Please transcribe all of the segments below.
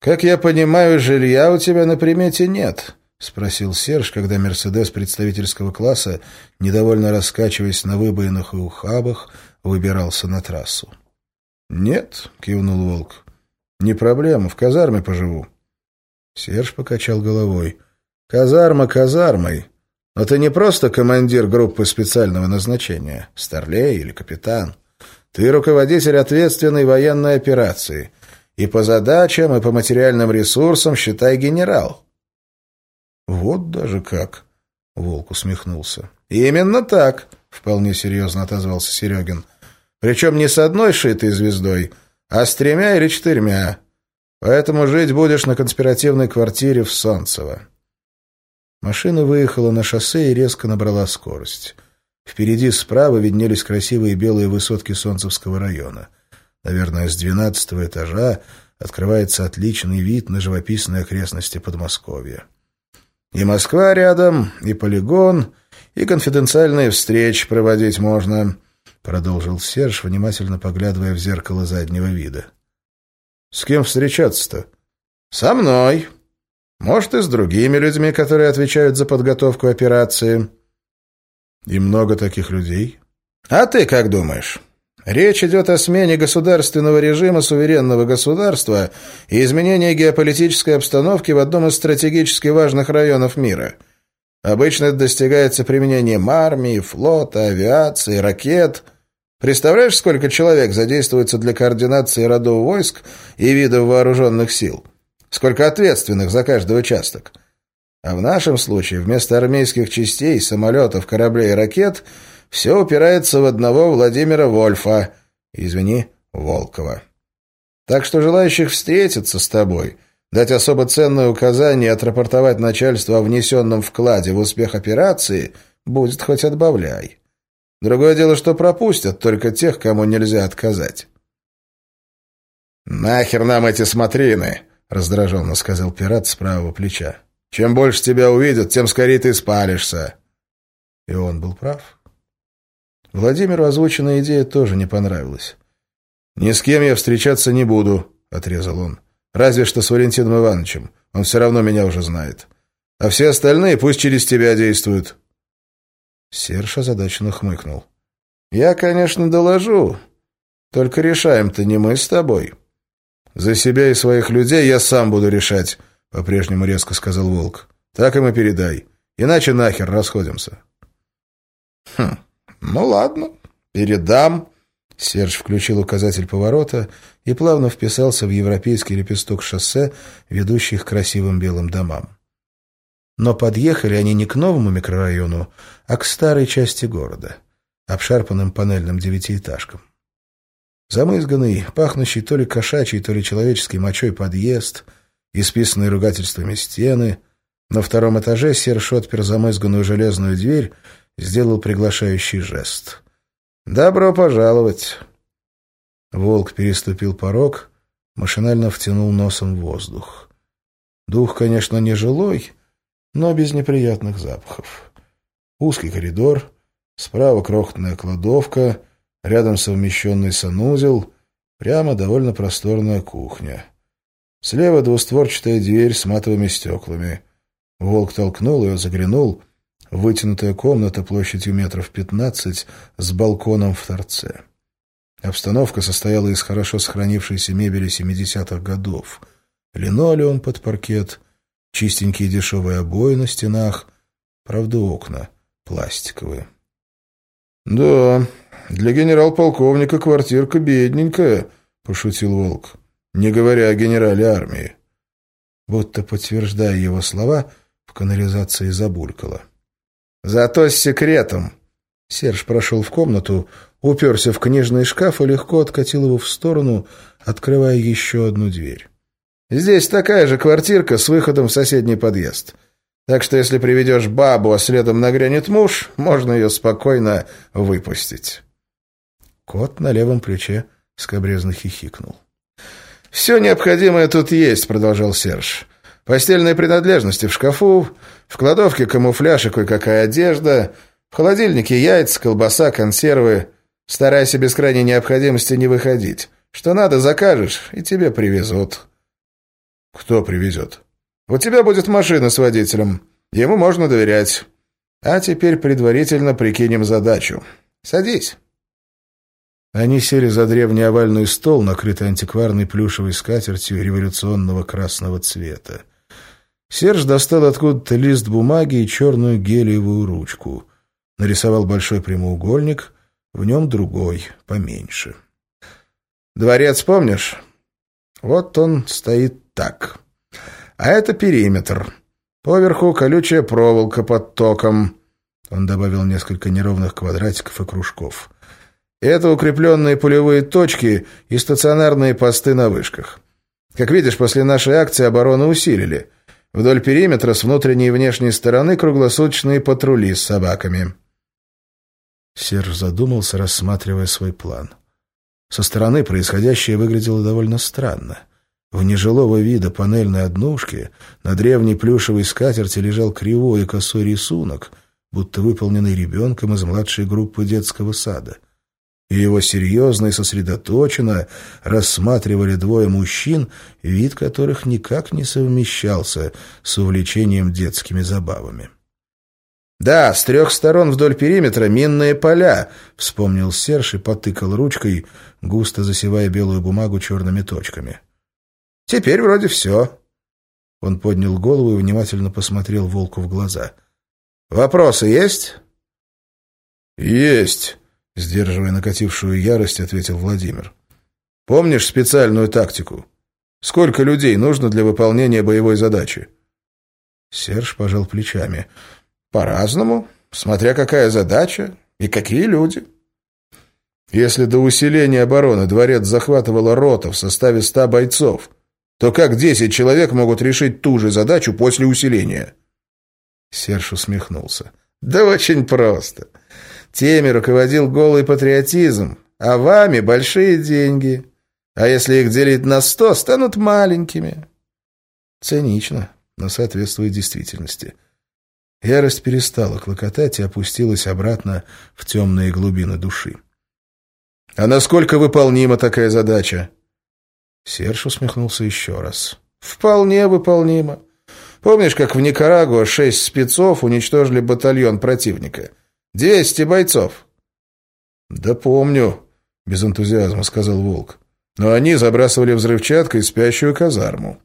«Как я понимаю, жилья у тебя на примете нет», — спросил Серж, когда «Мерседес» представительского класса, недовольно раскачиваясь на выбоинах и ухабах, выбирался на трассу. «Нет», — кивнул Волк. «Не проблема, в казарме поживу». Серж покачал головой. «Казарма казармой. Но ты не просто командир группы специального назначения, старлей или капитан. Ты руководитель ответственной военной операции» И по задачам, и по материальным ресурсам, считай, генерал. Вот даже как, — Волк усмехнулся. Именно так, — вполне серьезно отозвался Серегин. Причем не с одной шитой звездой, а с тремя или четырьмя. Поэтому жить будешь на конспиративной квартире в Солнцево. Машина выехала на шоссе и резко набрала скорость. Впереди справа виднелись красивые белые высотки Солнцевского района — Наверное, с двенадцатого этажа открывается отличный вид на живописные окрестности Подмосковья. И Москва рядом, и полигон, и конфиденциальные встречи проводить можно, продолжил Серж, внимательно поглядывая в зеркало заднего вида. С кем встречаться-то? Со мной. Может, и с другими людьми, которые отвечают за подготовку операции. И много таких людей? А ты как думаешь? Речь идет о смене государственного режима суверенного государства и изменении геополитической обстановки в одном из стратегически важных районов мира. Обычно это достигается применением армии, флота, авиации, ракет. Представляешь, сколько человек задействуется для координации родов войск и видов вооруженных сил? Сколько ответственных за каждый участок? А в нашем случае вместо армейских частей, самолетов, кораблей и ракет – все упирается в одного Владимира Вольфа, извини, Волкова. Так что желающих встретиться с тобой, дать особо ценное указание и отрапортовать начальству о внесенном вкладе в успех операции будет хоть отбавляй. Другое дело, что пропустят только тех, кому нельзя отказать. «Нахер нам эти смотрины!» — раздраженно сказал пират с правого плеча. «Чем больше тебя увидят, тем скорее ты спалишься». И он был прав. Владимиру озвученная идея тоже не понравилась. «Ни с кем я встречаться не буду», — отрезал он. «Разве что с Валентином Ивановичем. Он все равно меня уже знает. А все остальные пусть через тебя действуют». Серж озадаченно хмыкнул. «Я, конечно, доложу. Только решаем-то не мы с тобой. За себя и своих людей я сам буду решать», — по-прежнему резко сказал Волк. «Так им и передай. Иначе нахер расходимся». «Хм». «Ну ладно, передам». Серж включил указатель поворота и плавно вписался в европейский лепесток шоссе, ведущий к красивым белым домам. Но подъехали они не к новому микрорайону, а к старой части города, обшарпанным панельным девятиэтажкам. Замызганный, пахнущий то ли кошачьей, то ли человеческой мочой подъезд, исписанные ругательствами стены. На втором этаже Серж отпер замызганную железную дверь сделал приглашающий жест. «Добро пожаловать!» Волк переступил порог, машинально втянул носом воздух. Дух, конечно, не жилой, но без неприятных запахов. Узкий коридор, справа крохотная кладовка, рядом совмещенный санузел, прямо довольно просторная кухня. Слева двустворчатая дверь с матовыми стеклами. Волк толкнул ее, заглянул — Вытянутая комната площадью метров пятнадцать с балконом в торце. Обстановка состояла из хорошо сохранившейся мебели семидесятых годов. Линолеум под паркет, чистенькие дешевые обои на стенах, правда окна пластиковые. «Да, для генерал-полковника квартирка бедненькая», — пошутил Волк, «не говоря о генерале армии». Будто подтверждая его слова, в канализации забулькало. Зато с секретом. Серж прошел в комнату, уперся в книжный шкаф и легко откатил его в сторону, открывая еще одну дверь. Здесь такая же квартирка с выходом в соседний подъезд. Так что если приведешь бабу, а следом нагрянет муж, можно ее спокойно выпустить. Кот на левом плече скобрезно хихикнул. «Все необходимое тут есть», — продолжал Серж. Постельные принадлежности в шкафу, в кладовке камуфляж и кое-какая одежда, в холодильнике яйца, колбаса, консервы. Старайся без крайней необходимости не выходить. Что надо, закажешь, и тебе привезут. Кто привезет? У тебя будет машина с водителем. Ему можно доверять. А теперь предварительно прикинем задачу. Садись. Они сели за древний овальный стол, накрытый антикварной плюшевой скатертью революционного красного цвета. Серж достал откуда-то лист бумаги и черную гелиевую ручку. Нарисовал большой прямоугольник, в нем другой, поменьше. «Дворец помнишь? Вот он стоит так. А это периметр. Поверху колючая проволока под током». Он добавил несколько неровных квадратиков и кружков. Это укрепленные пулевые точки и стационарные посты на вышках. Как видишь, после нашей акции оборону усилили. Вдоль периметра с внутренней и внешней стороны круглосуточные патрули с собаками. Серж задумался, рассматривая свой план. Со стороны происходящее выглядело довольно странно. В нежилого вида панельной однушки на древней плюшевой скатерти лежал кривой и косой рисунок, будто выполненный ребенком из младшей группы детского сада — и его серьезно и сосредоточенно рассматривали двое мужчин, вид которых никак не совмещался с увлечением детскими забавами. «Да, с трех сторон вдоль периметра минные поля», — вспомнил Серж и потыкал ручкой, густо засевая белую бумагу черными точками. «Теперь вроде все». Он поднял голову и внимательно посмотрел волку в глаза. «Вопросы есть?» «Есть», Сдерживая накатившую ярость, ответил Владимир. «Помнишь специальную тактику? Сколько людей нужно для выполнения боевой задачи?» Серж пожал плечами. «По-разному, смотря какая задача и какие люди». «Если до усиления обороны дворец захватывала рота в составе ста бойцов, то как десять человек могут решить ту же задачу после усиления?» Серж усмехнулся. «Да очень просто. Теми руководил голый патриотизм, а вами большие деньги. А если их делить на сто, станут маленькими. Цинично, но соответствует действительности. Ярость перестала клокотать и опустилась обратно в темные глубины души. «А насколько выполнима такая задача?» Серж усмехнулся еще раз. «Вполне выполнима. Помнишь, как в Никарагуа шесть спецов уничтожили батальон противника? Двести бойцов!» «Да помню», — без энтузиазма сказал Волк. «Но они забрасывали взрывчаткой спящую казарму».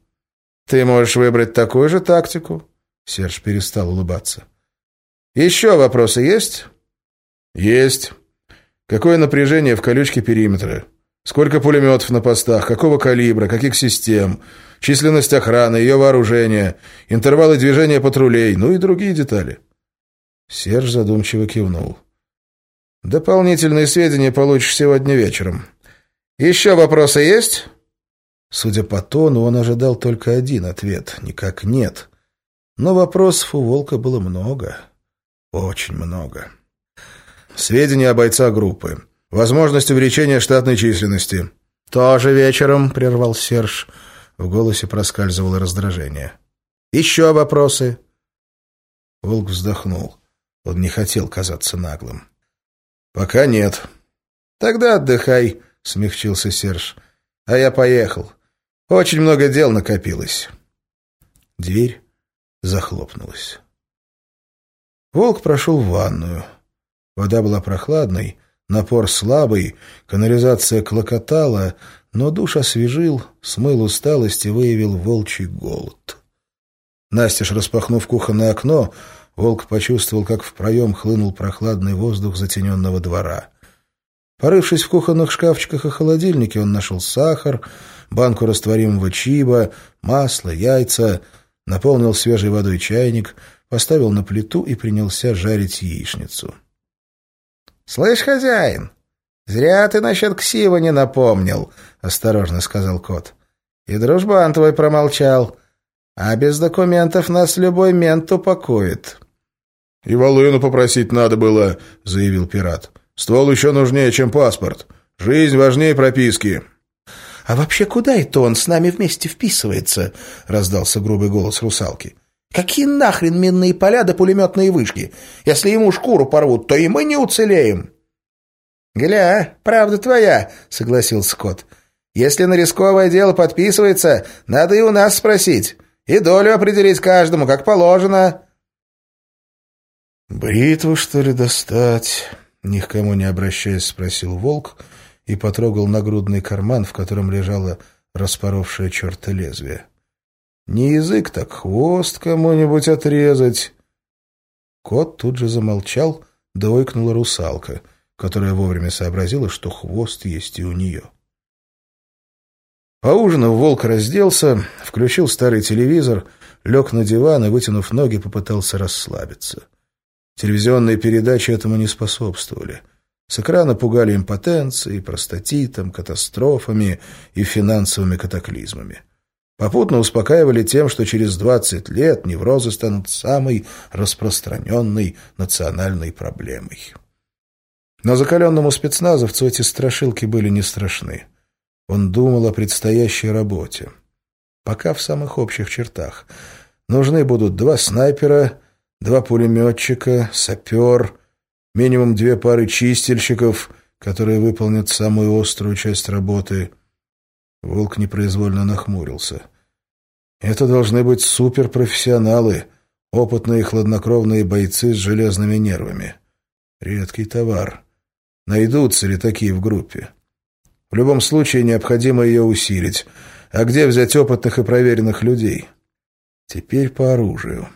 «Ты можешь выбрать такую же тактику?» Серж перестал улыбаться. «Еще вопросы есть?» «Есть. Какое напряжение в колючке периметра? Сколько пулеметов на постах? Какого калибра? Каких систем? Численность охраны, ее вооружение, интервалы движения патрулей, ну и другие детали». Серж задумчиво кивнул. «Дополнительные сведения получишь сегодня вечером. Еще вопросы есть?» Судя по тону, он ожидал только один ответ — никак нет. Но вопросов у Волка было много. Очень много. Сведения о бойцах группы. Возможность увеличения штатной численности. «Тоже вечером», — прервал Серж. В голосе проскальзывало раздражение. «Еще вопросы?» Волк вздохнул. Он не хотел казаться наглым. «Пока нет». «Тогда отдыхай», — смягчился Серж. «А я поехал. Очень много дел накопилось». Дверь захлопнулась. Волк прошел в ванную. Вода была прохладной, напор слабый, канализация клокотала, но душ освежил, смыл усталость и выявил волчий голод. Настеж, распахнув кухонное окно, Волк почувствовал, как в проем хлынул прохладный воздух затененного двора. Порывшись в кухонных шкафчиках и холодильнике, он нашел сахар, банку растворимого чиба, масло, яйца, наполнил свежей водой чайник, поставил на плиту и принялся жарить яичницу. — Слышь, хозяин, зря ты насчет ксива не напомнил, — осторожно сказал кот. — И дружбан твой промолчал. А без документов нас любой мент упакует. «И Волыну попросить надо было», — заявил пират. «Ствол еще нужнее, чем паспорт. Жизнь важнее прописки». «А вообще куда это он с нами вместе вписывается?» — раздался грубый голос русалки. «Какие нахрен минные поля да пулеметные вышки? Если ему шкуру порвут, то и мы не уцелеем». «Гля, правда твоя», — согласился Скотт. Если на рисковое дело подписывается, надо и у нас спросить. И долю определить каждому, как положено». «Бритву, что ли, достать?» Ни к кому не обращаясь, спросил волк и потрогал нагрудный карман, в котором лежало распоровшее черта лезвие. «Не язык, так хвост кому-нибудь отрезать!» Кот тут же замолчал, да ойкнула русалка, которая вовремя сообразила, что хвост есть и у нее. Поужинав, волк разделся, включил старый телевизор, лег на диван и, вытянув ноги, попытался расслабиться. Телевизионные передачи этому не способствовали. С экрана пугали импотенцией, простатитом, катастрофами и финансовыми катаклизмами. Попутно успокаивали тем, что через 20 лет неврозы станут самой распространенной национальной проблемой. Но закаленному спецназовцу эти страшилки были не страшны. Он думал о предстоящей работе. Пока в самых общих чертах. Нужны будут два снайпера два пулеметчика, сапер, минимум две пары чистильщиков, которые выполнят самую острую часть работы. Волк непроизвольно нахмурился. Это должны быть суперпрофессионалы, опытные хладнокровные бойцы с железными нервами. Редкий товар. Найдутся ли такие в группе? В любом случае необходимо ее усилить. А где взять опытных и проверенных людей? Теперь по оружию.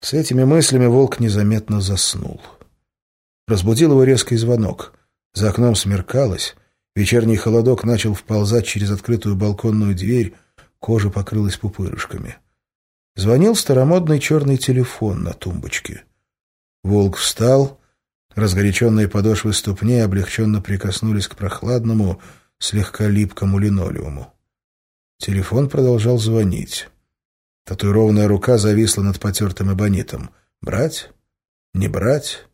С этими мыслями волк незаметно заснул. Разбудил его резкий звонок. За окном смеркалось, вечерний холодок начал вползать через открытую балконную дверь, кожа покрылась пупырышками. Звонил старомодный черный телефон на тумбочке. Волк встал, разгоряченные подошвы ступней облегченно прикоснулись к прохладному, слегка липкому линолеуму. Телефон продолжал звонить. Татуированная рука зависла над потертым эбонитом. Брать? Не брать?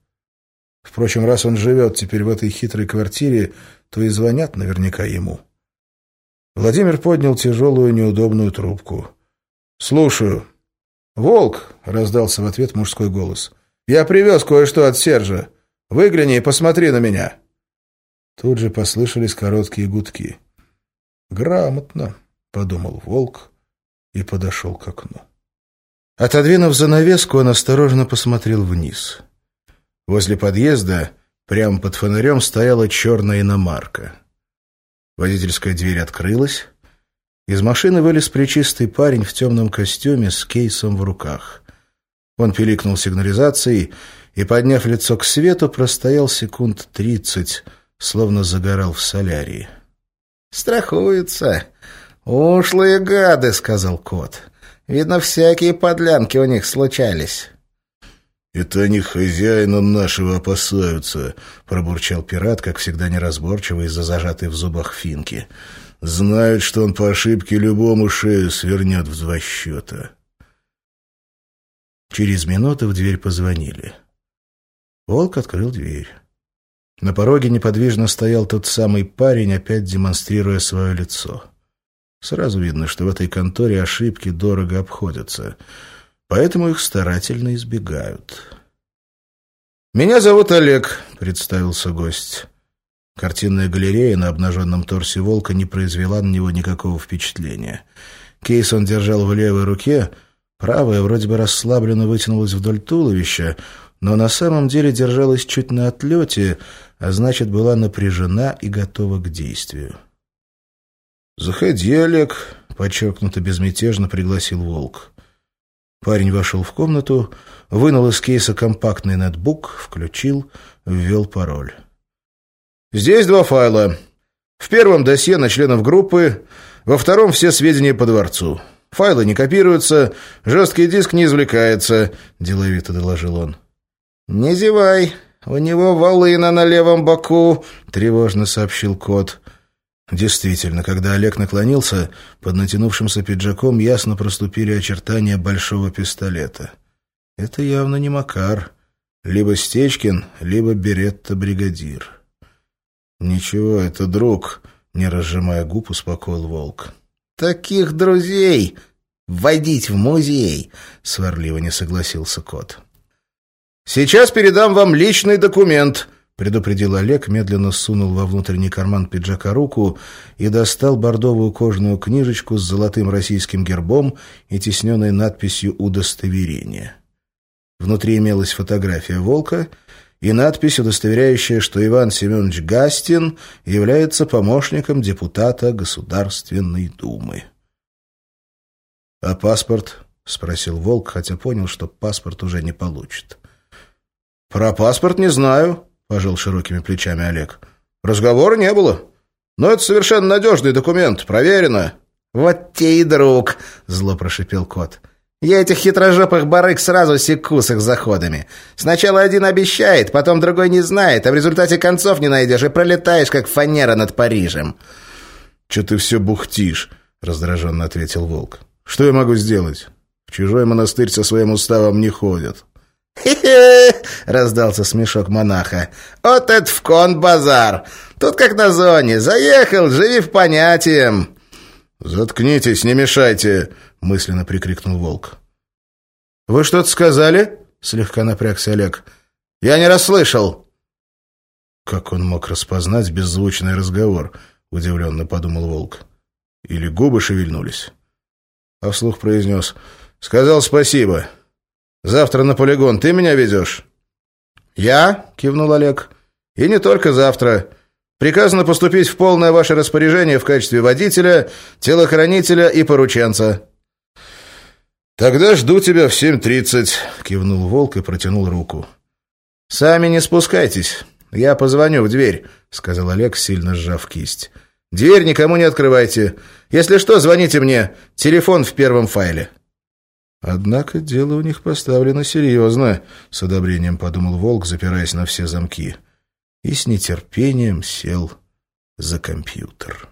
Впрочем, раз он живет теперь в этой хитрой квартире, то и звонят наверняка ему. Владимир поднял тяжелую неудобную трубку. «Слушаю». «Волк!» — раздался в ответ мужской голос. «Я привез кое-что от Сержа. Выгляни и посмотри на меня». Тут же послышались короткие гудки. «Грамотно», — подумал Волк и подошел к окну. Отодвинув занавеску, он осторожно посмотрел вниз. Возле подъезда, прямо под фонарем, стояла черная иномарка. Водительская дверь открылась. Из машины вылез причистый парень в темном костюме с кейсом в руках. Он пиликнул сигнализацией и, подняв лицо к свету, простоял секунд тридцать, словно загорал в солярии. «Страхуются», «Ушлые гады», — сказал кот. «Видно, всякие подлянки у них случались». «Это они хозяина нашего опасаются», — пробурчал пират, как всегда неразборчиво из-за зажатой в зубах финки. «Знают, что он по ошибке любому шею свернет в два счета». Через минуту в дверь позвонили. Волк открыл дверь. На пороге неподвижно стоял тот самый парень, опять демонстрируя свое лицо. Сразу видно, что в этой конторе ошибки дорого обходятся, поэтому их старательно избегают. «Меня зовут Олег», — представился гость. Картинная галерея на обнаженном торсе волка не произвела на него никакого впечатления. Кейс он держал в левой руке, правая вроде бы расслабленно вытянулась вдоль туловища, но на самом деле держалась чуть на отлете, а значит, была напряжена и готова к действию. «Заходи, Олег», — подчеркнуто безмятежно пригласил Волк. Парень вошел в комнату, вынул из кейса компактный ноутбук, включил, ввел пароль. «Здесь два файла. В первом досье на членов группы, во втором все сведения по дворцу. Файлы не копируются, жесткий диск не извлекается», — деловито доложил он. «Не зевай, у него волына на левом боку», — тревожно сообщил кот. Действительно, когда Олег наклонился, под натянувшимся пиджаком ясно проступили очертания большого пистолета. Это явно не Макар. Либо Стечкин, либо Беретта-бригадир. «Ничего, это друг», — не разжимая губ, успокоил Волк. «Таких друзей вводить в музей», — сварливо не согласился кот. «Сейчас передам вам личный документ», — предупредил Олег, медленно сунул во внутренний карман пиджака руку и достал бордовую кожаную книжечку с золотым российским гербом и тисненной надписью «Удостоверение». Внутри имелась фотография волка и надпись, удостоверяющая, что Иван Семенович Гастин является помощником депутата Государственной Думы. «А паспорт?» — спросил Волк, хотя понял, что паспорт уже не получит. «Про паспорт не знаю», — пожал широкими плечами Олег. «Разговора не было. Но это совершенно надежный документ, проверено». «Вот те и друг», — зло прошипел кот. «Я этих хитрожопых барыг сразу секу с их заходами. Сначала один обещает, потом другой не знает, а в результате концов не найдешь и пролетаешь, как фанера над Парижем». «Че ты все бухтишь?» — раздраженно ответил Волк. «Что я могу сделать? В чужой монастырь со своим уставом не ходят». «Хе-хе!» — раздался смешок монаха. «Вот это в кон базар! Тут как на зоне. Заехал, живи в понятием!» «Заткнитесь, не мешайте!» — мысленно прикрикнул волк. «Вы что-то сказали?» — слегка напрягся Олег. «Я не расслышал!» «Как он мог распознать беззвучный разговор?» — удивленно подумал волк. «Или губы шевельнулись?» А вслух произнес «Сказал спасибо. Завтра на полигон ты меня везешь?» «Я?» — кивнул Олег. «И не только завтра. Приказано поступить в полное ваше распоряжение в качестве водителя, телохранителя и порученца». «Тогда жду тебя в семь тридцать», — кивнул Волк и протянул руку. «Сами не спускайтесь. Я позвоню в дверь», — сказал Олег, сильно сжав кисть. «Дверь никому не открывайте. Если что, звоните мне. Телефон в первом файле». Однако дело у них поставлено серьезно, с одобрением подумал Волк, запираясь на все замки. И с нетерпением сел за компьютер.